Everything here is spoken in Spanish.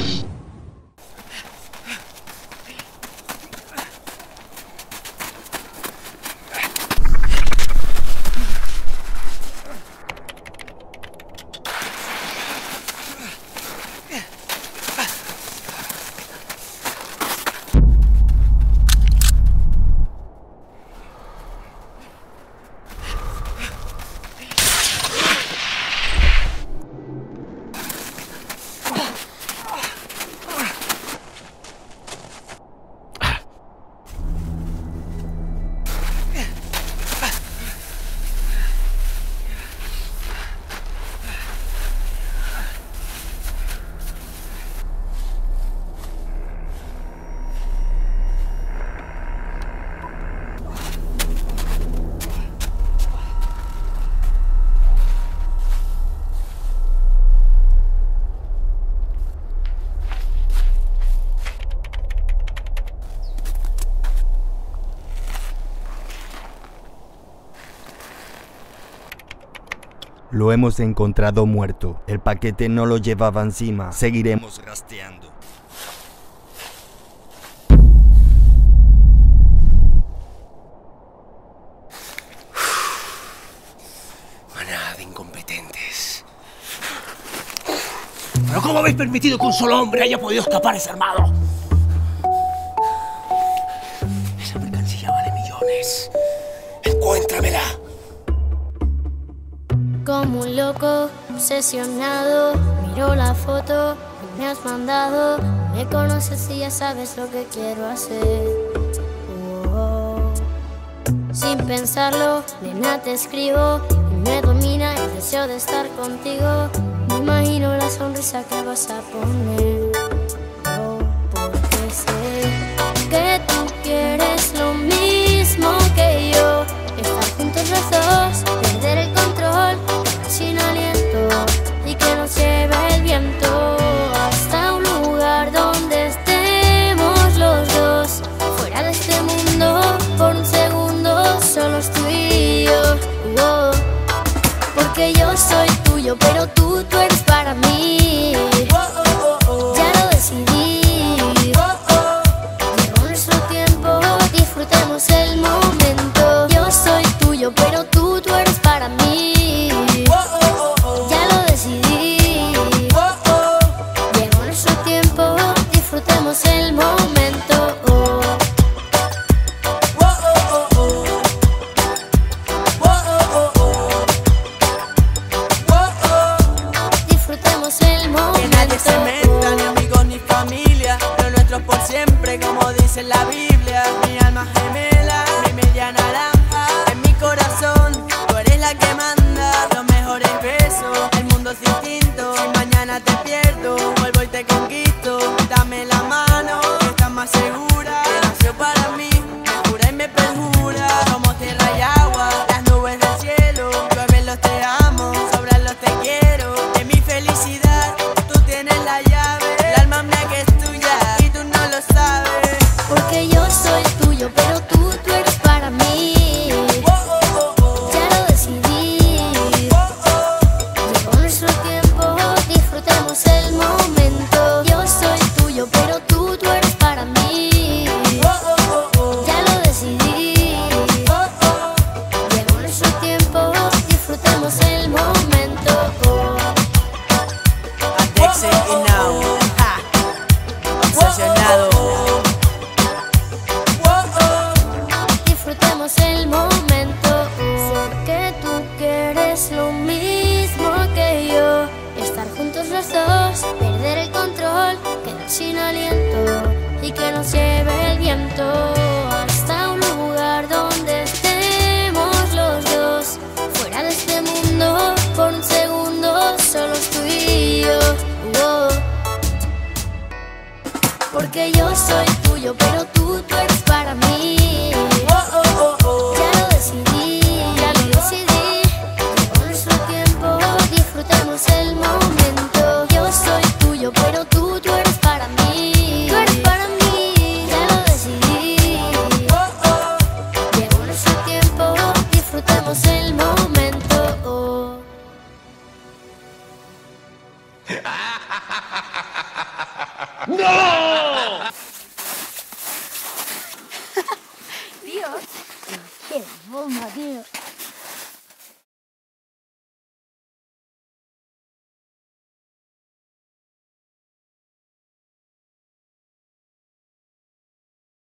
Peace. Lo hemos encontrado muerto. El paquete no lo llevaba encima. Seguiremos rastreando. Manada de incompetentes. ¿Pero cómo habéis permitido que un solo hombre haya podido escapar desarmado? Como un loco, obsesionado, miro la foto que me has mandado. Me conoces y ya sabes lo que quiero hacer. Oh. Sin pensarlo, nena te escribo y me domina el deseo de estar contigo. Me imagino la sonrisa que vas a poner. soy tuyo, pero tú, tú eres para mí. es lo mismo que yo. Estar juntos los dos, perder el control, quedar sin aliento y que nos lleve el viento hasta un lugar donde estemos los dos. Fuera de este mundo, por un segundo, solo tú y yo. Porque yo soy tuyo, pero tú, tú eres para mí. ¡No!